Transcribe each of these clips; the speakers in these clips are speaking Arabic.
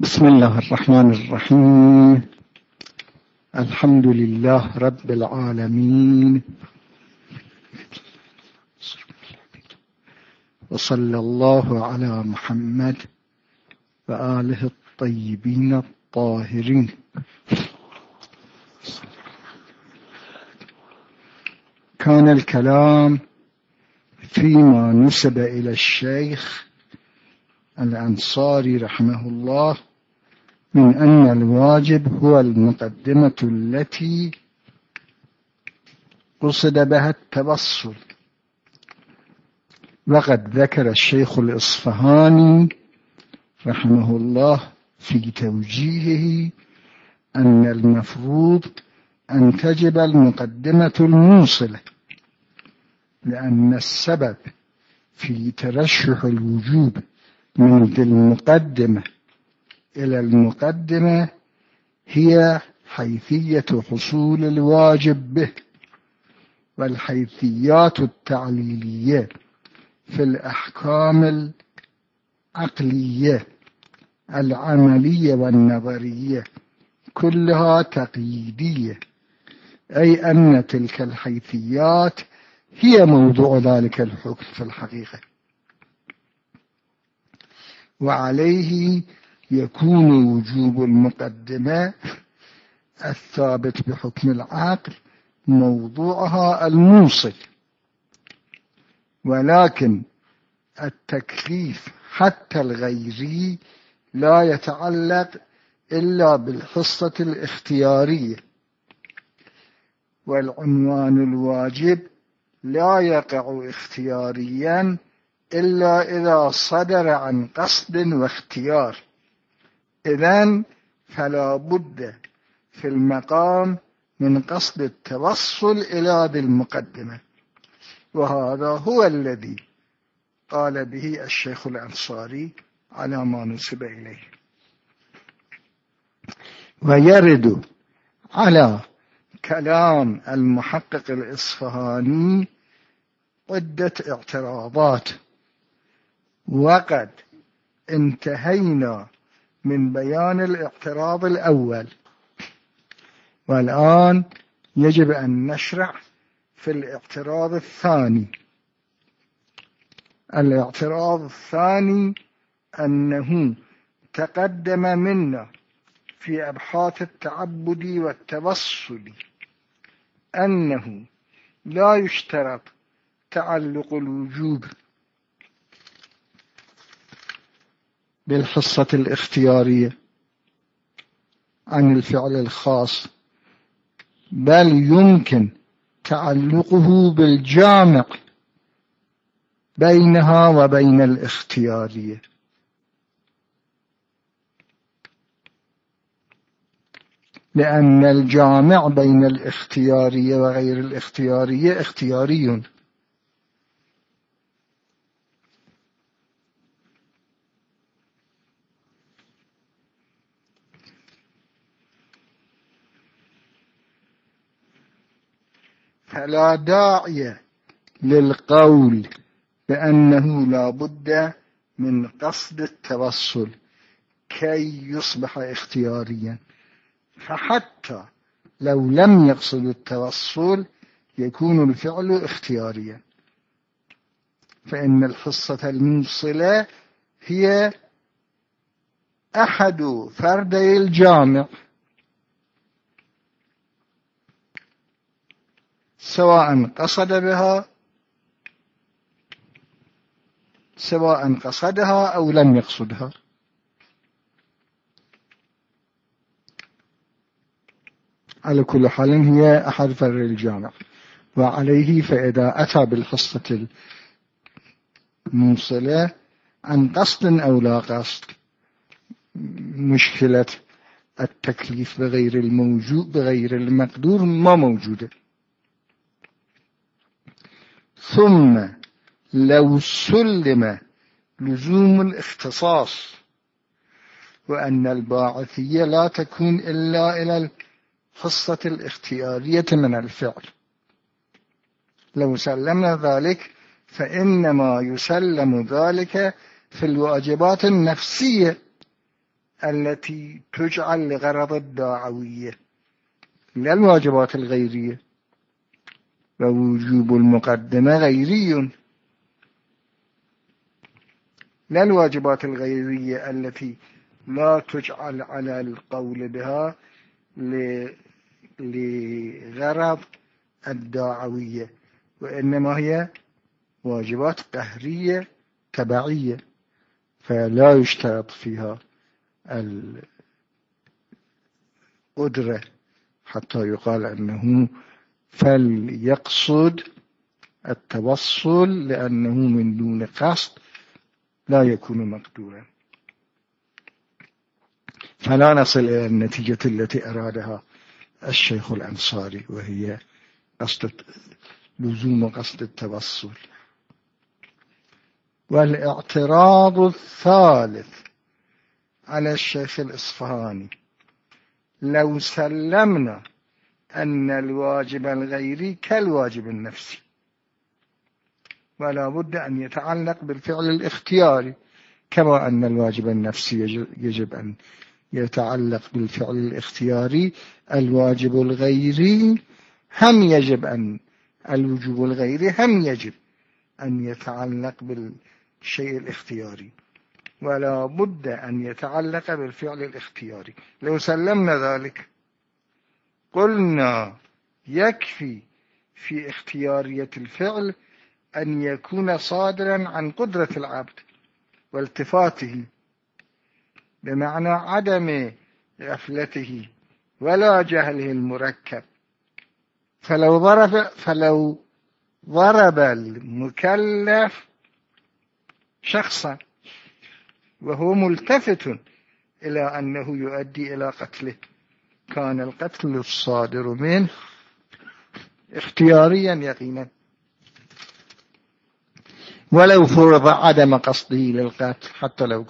بسم الله الرحمن الرحيم. الحمد لله رب العالمين. وصلى الله على محمد وآله الطيبين الطاهرين. كان الكلام فيما نسب إلى الشيخ الأنصاري رحمه الله من أن الواجب هو المقدمة التي قصد بها التبصر. وقد ذكر الشيخ الإصفهاني رحمه الله في توجيهه أن المفروض أن تجب المقدمة الموصلة لأن السبب في ترشح الوجوب من المقدمة إلى المقدمة هي حيثية حصول الواجب به والحيثيات التعليلية في الأحكام العقلية العملية والنظرية كلها تقييدية. أي أن تلك الحيثيات هي موضوع ذلك الحكم في الحقيقة. وعليه يكون وجوب المقدمة الثابت بحكم العقل موضوعها الموصل. ولكن التكليف حتى الغيري لا يتعلق إلا بالحصة الاختيارية. والعنوان الواجب لا يقع اختياريا إلا إذا صدر عن قصد واختيار. إذن فلا بد في المقام من قصد التوصل إلى ذي المقدمة. وهذا هو الذي قال به الشيخ الأنصاري على ما نسب إليه. ويرد على كلام المحقق الإصفهاني عدة اعتراضات. وقد انتهينا من بيان الاعتراض الأول. والآن يجب أن نشرع في الاعتراض الثاني. الاعتراض الثاني أنه تقدم منا في أبحاث التعبد والتوصل أنه لا يشترط تعلق الوجوب بالحصة الاختيارية عن الفعل الخاص بل يمكن تعلقه بالجامع بينها وبين الاختيارية. لأن الجامع بين الاختيارية وغير الاختيارية اختياري. فلا داعي للقول بأنه لا بد من قصد التوصل كي يصبح اختياريا. فحتى لو لم يقصد التوصل يكون الفعل اختياريا. فإن الحصة الموصلة هي أحد فردي الجامع. سواء قصد بها سواء قصدها أو لم يقصدها. على كل حال هي أحد فر الجامع. وعليه فإذا أتى بالحصة الموصلة عن قصد أو لا قصد مشكلة التكليف بغير الموجود بغير المقدور ما موجودة. ثم لو سلم لزوم الاختصاص وأن الباعثية لا تكون إلا إلى الحصة الاختيارية من الفعل. لو سلمنا ذلك فإنما يسلم ذلك في الواجبات النفسية التي تجعل لغرض الدعوية لا الواجبات الغيرية. ووجوب المقدمة غيري. لا الواجبات الغيرية التي لا تجعل على القول بها لغرض الدعوية وإنما هي واجبات قهرية تبعية فلا يشترط فيها القدرة حتى يقال أنه فليقصد التوصل لأنه من دون قصد لا يكون مقدورا. فلا نصل إلى النتيجة التي أرادها الشيخ الأنصاري وهي قصد لزوم قصد التوصل. والاعتراض الثالث على الشيخ الإصفهاني لو سلمنا أن الواجب الغيري كالواجب النفسي. ولا بد أن يتعلق بالفعل الاختياري كما أن الواجب النفسي يجب أن يتعلق بالفعل الاختياري. الواجب الغيري هم يجب أن الوجوب الغيري هم يجب أن يتعلق بالشيء الاختياري. ولا بد أن يتعلق بالفعل الاختياري. لو سلمنا ذلك قلنا يكفي في اختيارية الفعل أن يكون صادرا عن قدرة العبد والتفاته بمعنى عدم غفلته ولا جهله المركب. فلو ضرب فلو ضرب المكلف شخصا وهو ملتفت إلى أنه يؤدي إلى قتله. كان القتل الصادر منه اختياريا يقينا. ولو فرض عدم قصده للقتل حتى لو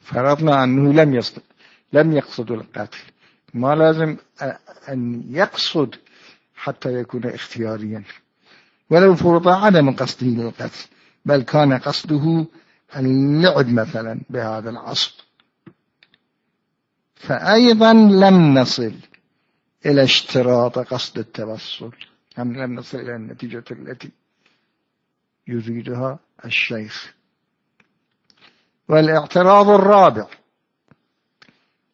فرضنا أنه لم يصد لم يقصد القتل ما لازم أن يقصد حتى يكون اختياريا. ولو فرض عدم قصده للقتل بل كان قصده اللعب مثلا بهذا العصب. فأيضا لم نصل إلى اشتراط قصد التوصل هم لم نصل إلى النتيجة التي يريدها الشيخ. والاعتراض الرابع.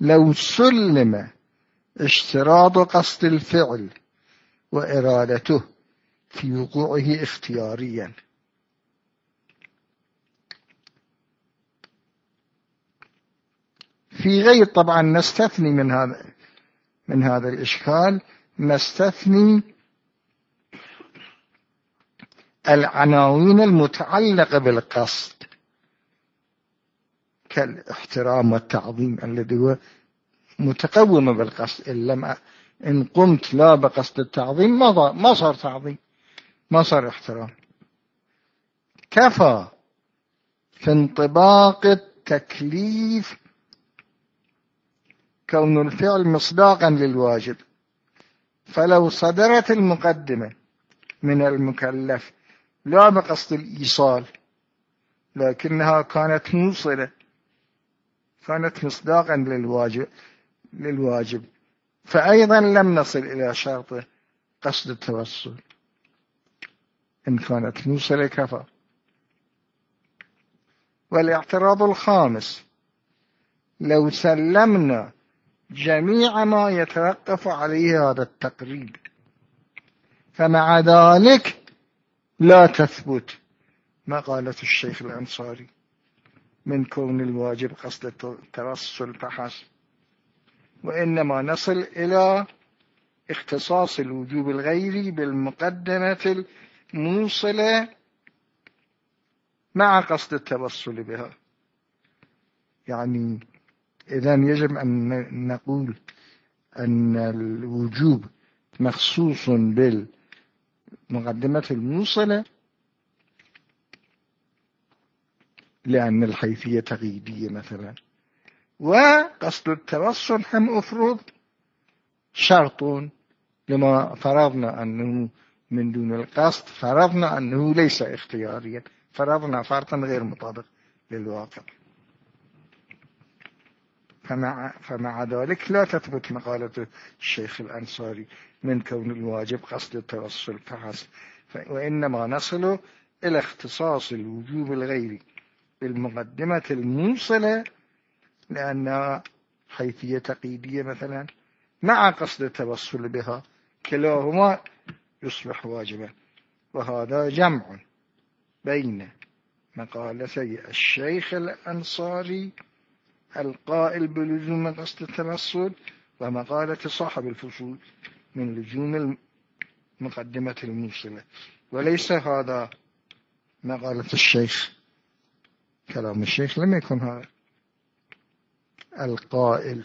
لو سلم اشتراط قصد الفعل وإرادته في وقوعه اختياريا. في غير طبعا نستثني من هذا من هذا الإشكال نستثني العناوين المتعلقة بالقصد كالاحترام والتعظيم الذي هو متقوم بالقصد. إن لم إن قمت لا بقصد التعظيم ما صار تعظيم ما صار احترام. كفى في انطباق التكليف كون الفعل مصداقا للواجب. فلو صدرت المقدمة من المكلف لا بقصد الإيصال لكنها كانت موصلة كانت مصداقا للواجب للواجب. فأيضا لم نصل إلى شرط قصد التوصل. إن كانت موصلة كفى. والاعتراض الخامس لو سلمنا جميع ما يتوقف عليه هذا التقريب فمع ذلك لا تثبت مقالة الشيخ الأنصاري من كون الواجب قصد التوصل فحسب وإنما نصل إلى اختصاص الوجوب الغيري بالمقدمة الموصلة مع قصد التوصل بها. يعني إذا يجب أن نقول أن الوجوب مخصوص بالمقدمة الموصلة لأن الحيثية تغييبية مثلا وقصد التوصل هم أفرض شرط لما فرضنا أنه من دون القصد فرضنا أنه ليس اختياريا فرضنا فرضا غير مطابق للواقع. فمع, فمع ذلك لا تثبت مقالة الشيخ الأنصاري من كون الواجب قصد التوصل فحسب وإنما نصل إلى اختصاص الوجوب الغيري بالمقدمة الموصلة لأنها حيثية تقييدية مثلا مع قصد التوصل بها كلاهما يصبح واجبا. وهذا جمع بين مقالتي الشيخ الأنصاري القائل بلزوم قصد التوصل ومقالة صاحب الفصول من لزوم المقدمة الموصلة. وليس هذا مقالة الشيخ. كلام الشيخ لم يكن هذا. القائل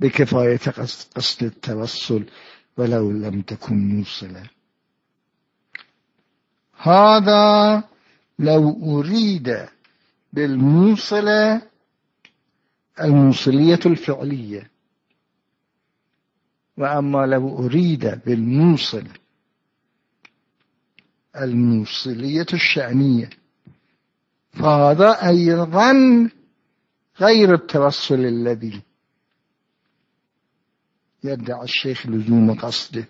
بكفاية قصد التوصل ولو لم تكن موصلة. هذا لو أريد بالموصلة الموصلية الفعلية وأما لو أريد بالموصل الموصلية الشأنية فهذا أيضا غير التوصل الذي يدعى الشيخ لزوم قصده.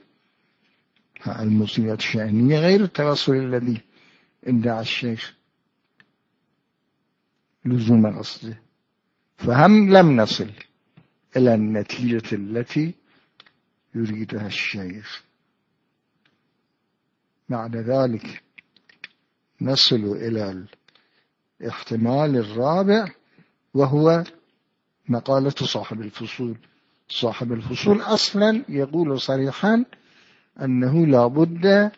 الموصلية الشأنية غير التوصل الذي ادعى الشيخ لزوم قصده فهم لم نصل إلى النتيجة التي يريدها الشيخ. بعد ذلك نصل إلى الاحتمال الرابع وهو مقالة صاحب الفصول. صاحب الفصول أصلا يقول صريحا أنه لا بد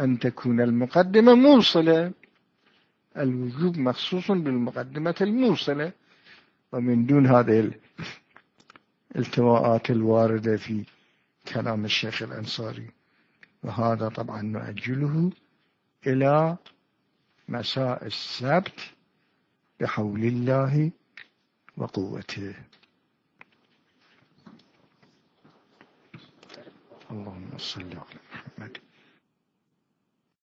أن تكون المقدمة موصلة. الوجوب مخصوص بالمقدمة الموصلة. ومن دون هذه الالتواءات الواردة في كلام الشيخ الأنصاري. وهذا طبعا نؤجله إلى مساء السبت بحول الله وقوته. اللهم صل على محمد.